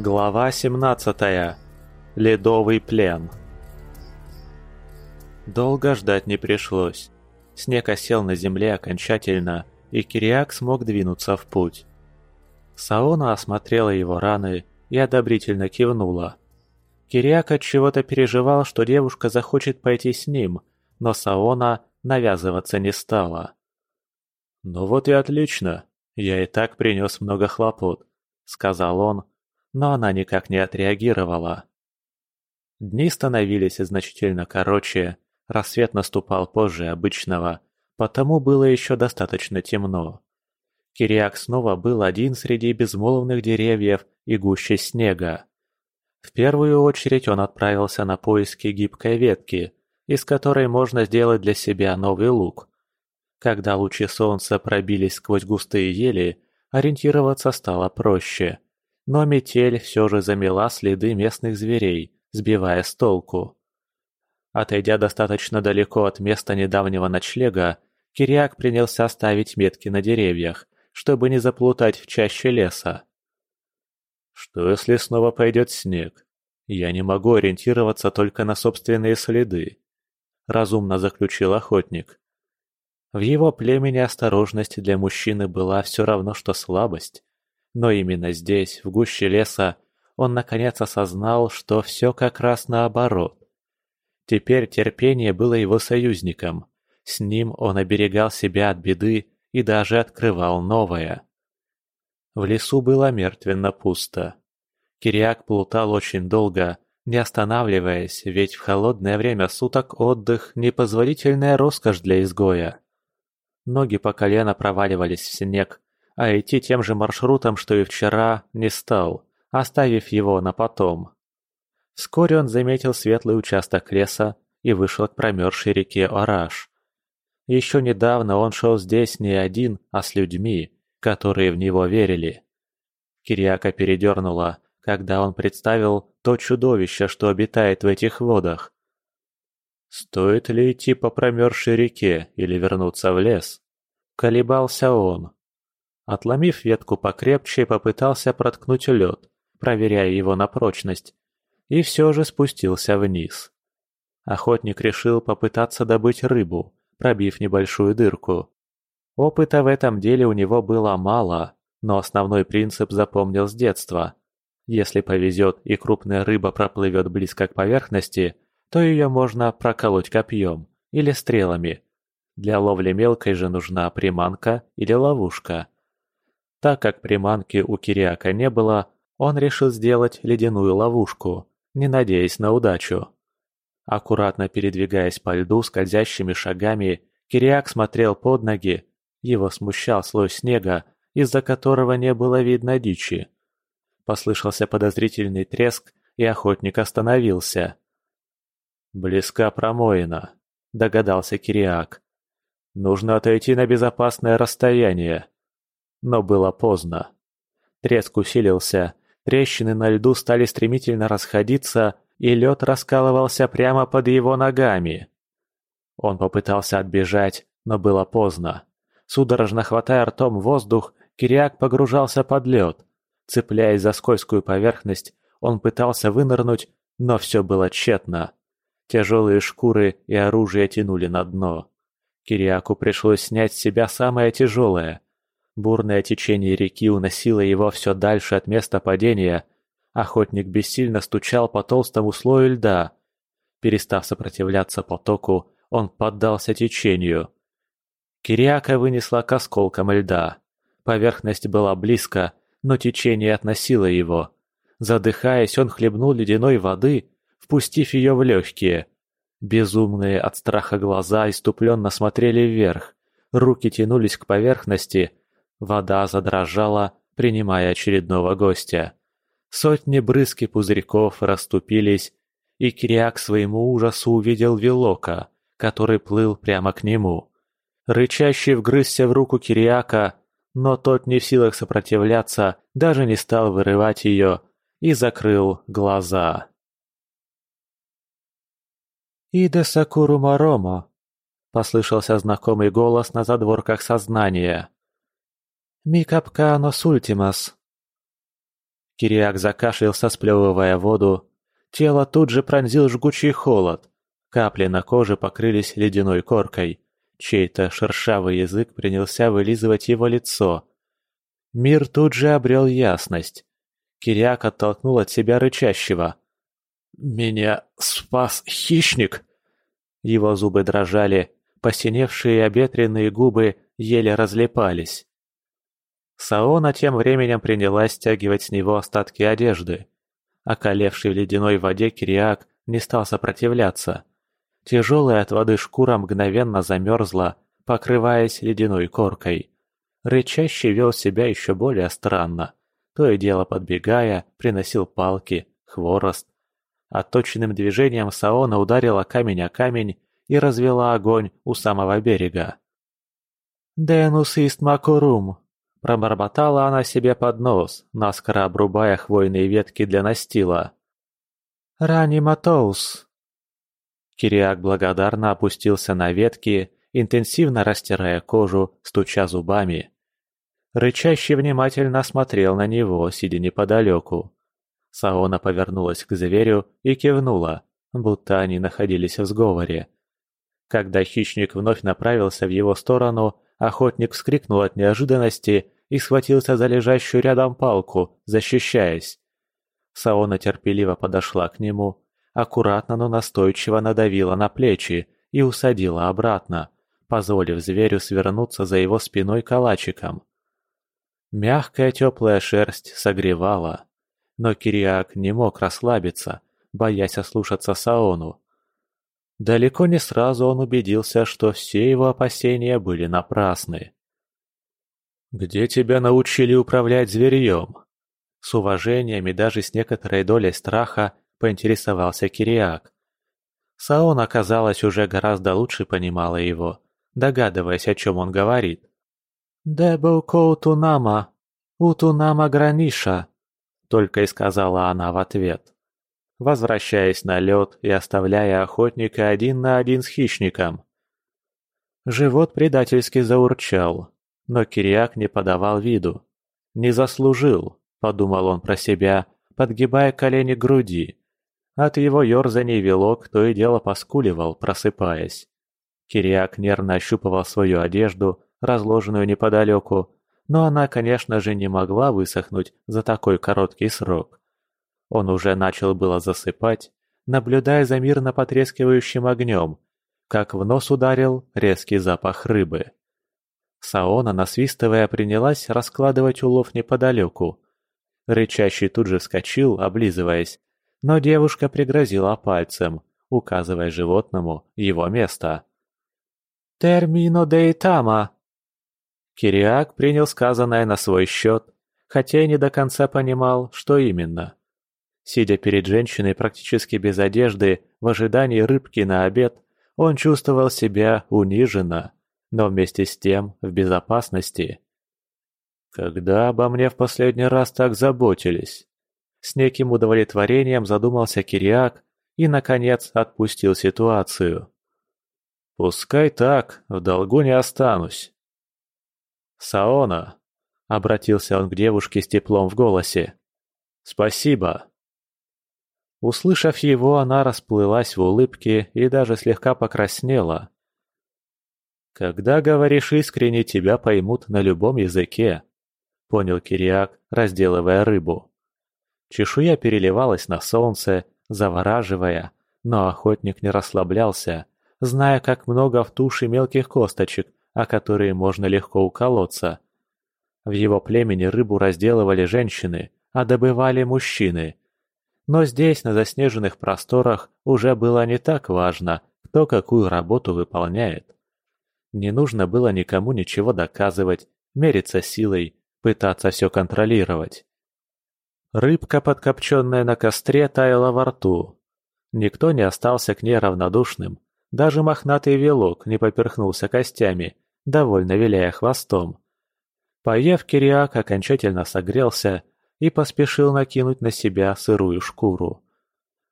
Глава 17. Ледовый плен. Долго ждать не пришлось. Снег осел на земле окончательно, и Кириак смог двинуться в путь. Саона осмотрела его раны и одобрительно кивнула. Кириак от чего-то переживал, что девушка захочет пойти с ним, но Саона навязываться не стала. «Ну вот и отлично, я и так принес много хлопот», — сказал он, но она никак не отреагировала. Дни становились значительно короче, рассвет наступал позже обычного, потому было еще достаточно темно. Кириак снова был один среди безмолвных деревьев и гуще снега. В первую очередь он отправился на поиски гибкой ветки, из которой можно сделать для себя новый лук. Когда лучи солнца пробились сквозь густые ели, ориентироваться стало проще – но метель все же замела следы местных зверей, сбивая с толку. Отойдя достаточно далеко от места недавнего ночлега, Кириак принялся ставить метки на деревьях, чтобы не заплутать в чаще леса. Что если снова пойдет снег? Я не могу ориентироваться только на собственные следы, разумно заключил охотник. В его племени осторожность для мужчины была все равно, что слабость. Но именно здесь, в гуще леса, он наконец осознал, что все как раз наоборот. Теперь терпение было его союзником. С ним он оберегал себя от беды и даже открывал новое. В лесу было мертвенно пусто. Кириак плутал очень долго, не останавливаясь, ведь в холодное время суток отдых – непозволительная роскошь для изгоя. Ноги по колено проваливались в снег, а идти тем же маршрутом, что и вчера, не стал, оставив его на потом. Вскоре он заметил светлый участок леса и вышел к промерзшей реке Ораш. Еще недавно он шел здесь не один, а с людьми, которые в него верили. Кириака передернула, когда он представил то чудовище, что обитает в этих водах. Стоит ли идти по промерзшей реке или вернуться в лес? Колебался он. Отломив ветку покрепче, попытался проткнуть лед, проверяя его на прочность, и все же спустился вниз. Охотник решил попытаться добыть рыбу, пробив небольшую дырку. Опыта в этом деле у него было мало, но основной принцип запомнил с детства. Если повезет и крупная рыба проплывет близко к поверхности, то ее можно проколоть копьем или стрелами. Для ловли мелкой же нужна приманка или ловушка – так как приманки у Кириака не было, он решил сделать ледяную ловушку, не надеясь на удачу. Аккуратно передвигаясь по льду скользящими шагами, Кириак смотрел под ноги. Его смущал слой снега, из-за которого не было видно дичи. Послышался подозрительный треск, и охотник остановился. «Близка промоина», — догадался Кириак. «Нужно отойти на безопасное расстояние». Но было поздно. Треск усилился, трещины на льду стали стремительно расходиться, и лед раскалывался прямо под его ногами. Он попытался отбежать, но было поздно. Судорожно хватая ртом воздух, Кириак погружался под лед. Цепляясь за скользкую поверхность, он пытался вынырнуть, но все было тщетно. Тяжелые шкуры и оружие тянули на дно. Кириаку пришлось снять с себя самое тяжелое Бурное течение реки уносило его все дальше от места падения. Охотник бессильно стучал по толстому слою льда. Перестав сопротивляться потоку, он поддался течению. Кириака вынесла к осколкам льда. Поверхность была близко, но течение относило его. Задыхаясь, он хлебнул ледяной воды, впустив ее в легкие. Безумные от страха глаза иступленно смотрели вверх. Руки тянулись к поверхности, Вода задрожала, принимая очередного гостя. Сотни брызг и пузырьков расступились, и Кириак своему ужасу увидел Вилока, который плыл прямо к нему. Рычащий вгрызся в руку Кириака, но тот не в силах сопротивляться, даже не стал вырывать ее и закрыл глаза. «Ида Сакуру Маромо», — послышался знакомый голос на задворках сознания. «Ми капкано сультимас». Кириак закашлялся, сплевывая воду. Тело тут же пронзил жгучий холод. Капли на коже покрылись ледяной коркой. Чей-то шершавый язык принялся вылизывать его лицо. Мир тут же обрел ясность. Кириак оттолкнул от себя рычащего. «Меня спас хищник!» Его зубы дрожали, посиневшие обветренные губы еле разлепались. Саона тем временем принялась стягивать с него остатки одежды. Околевший в ледяной воде Кириак не стал сопротивляться. Тяжелая от воды шкура мгновенно замерзла, покрываясь ледяной коркой. Рычащий вел себя еще более странно. То и дело подбегая, приносил палки, хворост. Отточенным движением Саона ударила камень о камень и развела огонь у самого берега. «Денус ист макурум», Пробормотала она себе под нос, наскоро обрубая хвойные ветки для настила. «Рани Матоус!» Кириак благодарно опустился на ветки, интенсивно растирая кожу, стуча зубами. Рычащий внимательно смотрел на него, сидя неподалеку. Саона повернулась к зверю и кивнула, будто они находились в сговоре. Когда хищник вновь направился в его сторону, Охотник вскрикнул от неожиданности и схватился за лежащую рядом палку, защищаясь. Саона терпеливо подошла к нему, аккуратно, но настойчиво надавила на плечи и усадила обратно, позволив зверю свернуться за его спиной калачиком. Мягкая теплая шерсть согревала, но Кириак не мог расслабиться, боясь ослушаться Саону. Далеко не сразу он убедился, что все его опасения были напрасны. «Где тебя научили управлять зверьем?» С уважением и даже с некоторой долей страха поинтересовался Кириак. Саон, оказалось, уже гораздо лучше понимала его, догадываясь, о чем он говорит. «Дебоуко утунама, утунама граниша», — только и сказала она в ответ возвращаясь на лед и оставляя охотника один на один с хищником. Живот предательски заурчал, но Кириак не подавал виду. «Не заслужил», — подумал он про себя, подгибая колени к груди. От его ерзаний вилок то и дело поскуливал, просыпаясь. Кириак нервно ощупывал свою одежду, разложенную неподалеку, но она, конечно же, не могла высохнуть за такой короткий срок. Он уже начал было засыпать, наблюдая за мирно потрескивающим огнем, как в нос ударил резкий запах рыбы. Саона, насвистывая, принялась раскладывать улов неподалеку. Рычащий тут же вскочил, облизываясь, но девушка пригрозила пальцем, указывая животному его место. «Термино дейтама!» Кириак принял сказанное на свой счет, хотя и не до конца понимал, что именно. Сидя перед женщиной практически без одежды, в ожидании рыбки на обед, он чувствовал себя униженно, но вместе с тем в безопасности. Когда обо мне в последний раз так заботились? С неким удовлетворением задумался Кириак и, наконец, отпустил ситуацию. «Пускай так, в долгу не останусь». «Саона», — обратился он к девушке с теплом в голосе, — «спасибо». Услышав его, она расплылась в улыбке и даже слегка покраснела. «Когда говоришь искренне, тебя поймут на любом языке», — понял Кириак, разделывая рыбу. Чешуя переливалась на солнце, завораживая, но охотник не расслаблялся, зная, как много в туше мелких косточек, о которые можно легко уколоться. В его племени рыбу разделывали женщины, а добывали мужчины — но здесь, на заснеженных просторах, уже было не так важно, кто какую работу выполняет. Не нужно было никому ничего доказывать, мериться силой, пытаться все контролировать. Рыбка, подкопченная на костре, таяла во рту. Никто не остался к ней равнодушным. Даже мохнатый велок не поперхнулся костями, довольно виляя хвостом. Поев, Кириак окончательно согрелся и поспешил накинуть на себя сырую шкуру.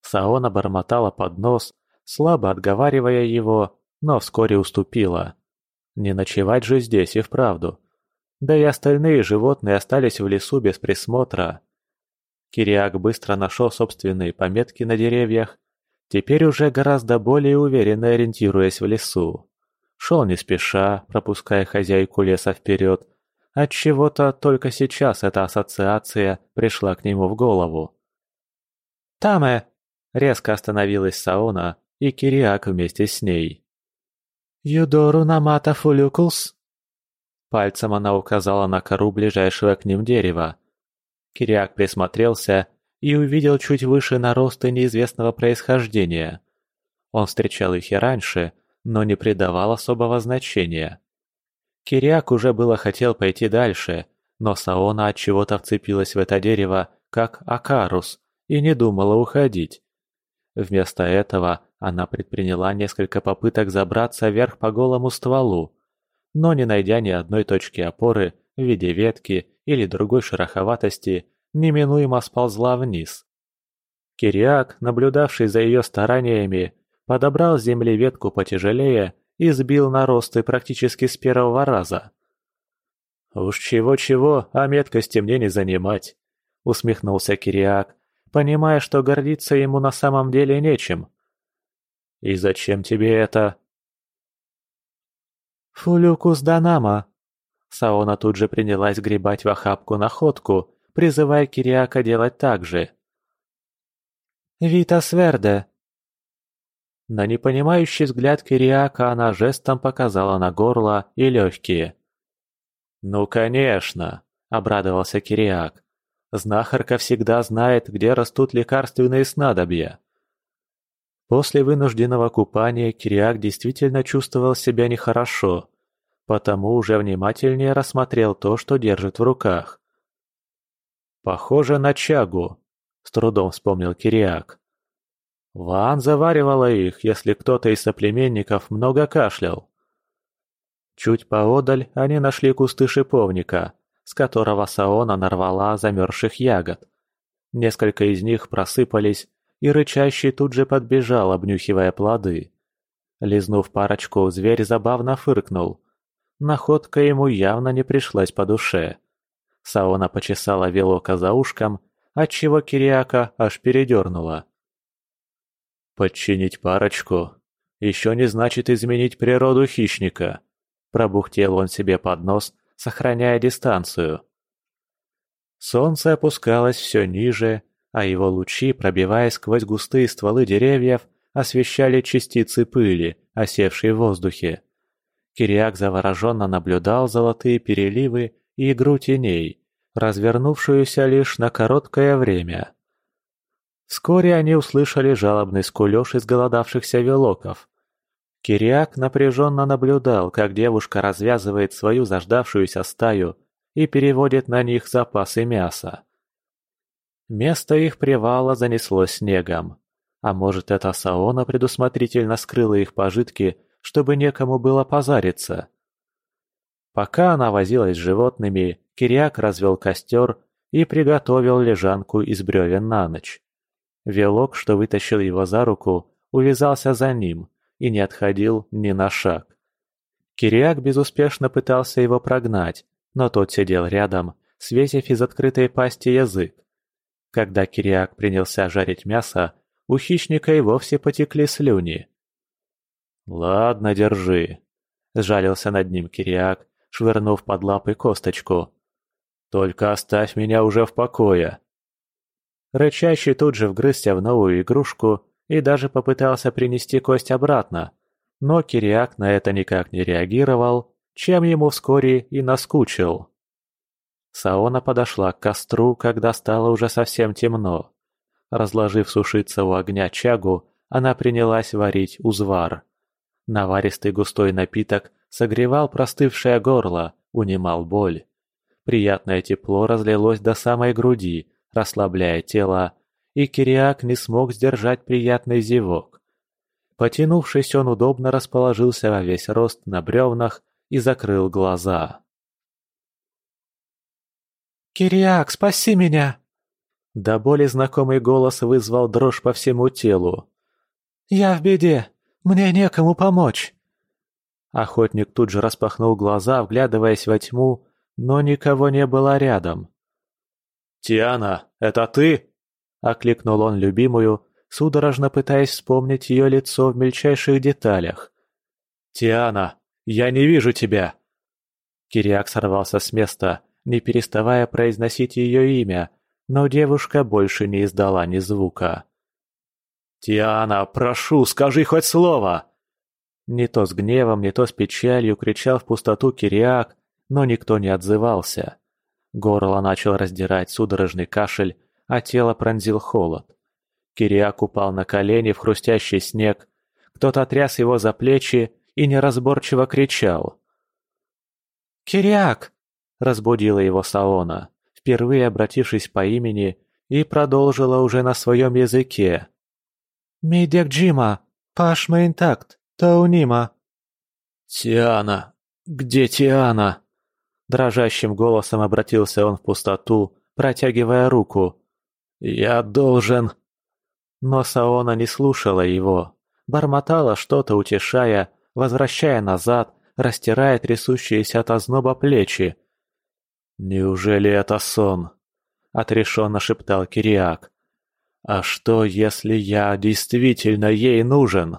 Саона бормотала под нос, слабо отговаривая его, но вскоре уступила. Не ночевать же здесь и вправду. Да и остальные животные остались в лесу без присмотра. Кириак быстро нашел собственные пометки на деревьях, теперь уже гораздо более уверенно ориентируясь в лесу. Шел не спеша, пропуская хозяйку леса вперед. Отчего-то только сейчас эта ассоциация пришла к нему в голову. «Таме!» — резко остановилась Саона, и Кириак вместе с ней. «Юдору Намата Фулюкулс?» Пальцем она указала на кору ближайшего к ним дерева. Кириак присмотрелся и увидел чуть выше наросты неизвестного происхождения. Он встречал их и раньше, но не придавал особого значения. Кириак уже было хотел пойти дальше, но Саона от чего-то вцепилась в это дерево, как Акарус, и не думала уходить. Вместо этого она предприняла несколько попыток забраться вверх по голому стволу, но не найдя ни одной точки опоры в виде ветки или другой шероховатости, неминуемо сползла вниз. Кириак, наблюдавший за ее стараниями, подобрал с земли ветку потяжелее и сбил наросты практически с первого раза. «Уж чего-чего, а меткости мне не занимать», — усмехнулся Кириак, понимая, что гордиться ему на самом деле нечем. «И зачем тебе это?» «Фулюкус Данама!» Саона тут же принялась гребать в охапку находку, призывая Кириака делать так же. «Вита Сверде!» На непонимающий взгляд Кириака она жестом показала на горло и легкие. «Ну, конечно!» — обрадовался Кириак. «Знахарка всегда знает, где растут лекарственные снадобья». После вынужденного купания Кириак действительно чувствовал себя нехорошо, потому уже внимательнее рассмотрел то, что держит в руках. «Похоже на чагу», — с трудом вспомнил Кириак. Ван заваривала их, если кто-то из соплеменников много кашлял. Чуть поодаль они нашли кусты шиповника, с которого Саона нарвала замерзших ягод. Несколько из них просыпались и рычащий тут же подбежал, обнюхивая плоды. Лизнув парочку, зверь забавно фыркнул. Находка ему явно не пришлась по душе. Саона почесала Велока за ушком, отчего Кириака аж передернула. «Подчинить парочку еще не значит изменить природу хищника», пробухтел он себе под нос, сохраняя дистанцию. Солнце опускалось все ниже, а его лучи, пробиваясь сквозь густые стволы деревьев, освещали частицы пыли, осевшей в воздухе. Кириак завороженно наблюдал золотые переливы и игру теней, развернувшуюся лишь на короткое время. Вскоре они услышали жалобный скулёж изголодавшихся велоков. Кириак напряженно наблюдал, как девушка развязывает свою заждавшуюся стаю и переводит на них запасы мяса. Место их привала занесло снегом. А может, эта Саона предусмотрительно скрыла их пожитки, чтобы некому было позариться. Пока она возилась с животными, Кириак развел костер и приготовил лежанку из бревен на ночь. Велок, что вытащил его за руку, увязался за ним и не отходил ни на шаг. Кириак безуспешно пытался его прогнать, но тот сидел рядом, свесив из открытой пасти язык. Когда Кириак принялся жарить мясо, у хищника и вовсе потекли слюни. «Ладно, держи», — сжалился над ним Кириак, швырнув под лапы косточку. «Только оставь меня уже в покое». Рычащий тут же вгрызся в новую игрушку и даже попытался принести кость обратно, но Кириак на это никак не реагировал, чем ему вскоре и наскучил. Саона подошла к костру, когда стало уже совсем темно. Разложив сушиться у огня чагу, она принялась варить узвар. Наваристый густой напиток согревал простывшее горло, унимал боль. Приятное тепло разлилось до самой груди, расслабляя тело, и Кириак не смог сдержать приятный зевок. Потянувшись, он удобно расположился во весь рост на бревнах и закрыл глаза. «Кириак, спаси меня!» До боли знакомый голос вызвал дрожь по всему телу. «Я в беде! Мне некому помочь!» Охотник тут же распахнул глаза, вглядываясь во тьму, но никого не было рядом. «Тиана, это ты?» – окликнул он любимую, судорожно пытаясь вспомнить ее лицо в мельчайших деталях. «Тиана, я не вижу тебя!» Кириак сорвался с места, не переставая произносить ее имя, но девушка больше не издала ни звука. «Тиана, прошу, скажи хоть слово!» Не то с гневом, не то с печалью кричал в пустоту Кириак, но никто не отзывался. Горло начал раздирать судорожный кашель, а тело пронзил холод. Кириак упал на колени в хрустящий снег, кто-то тряс его за плечи и неразборчиво кричал. «Кириак!» – разбудила его Саона, впервые обратившись по имени, и продолжила уже на своем языке. «Мидек Джима! Пашма интакт! Таунима!» «Тиана! Где Тиана?» Дрожащим голосом обратился он в пустоту, протягивая руку. «Я должен...» Но Саона не слушала его, бормотала что-то, утешая, возвращая назад, растирая трясущиеся от озноба плечи. «Неужели это сон?» — отрешенно шептал Кириак. «А что, если я действительно ей нужен?»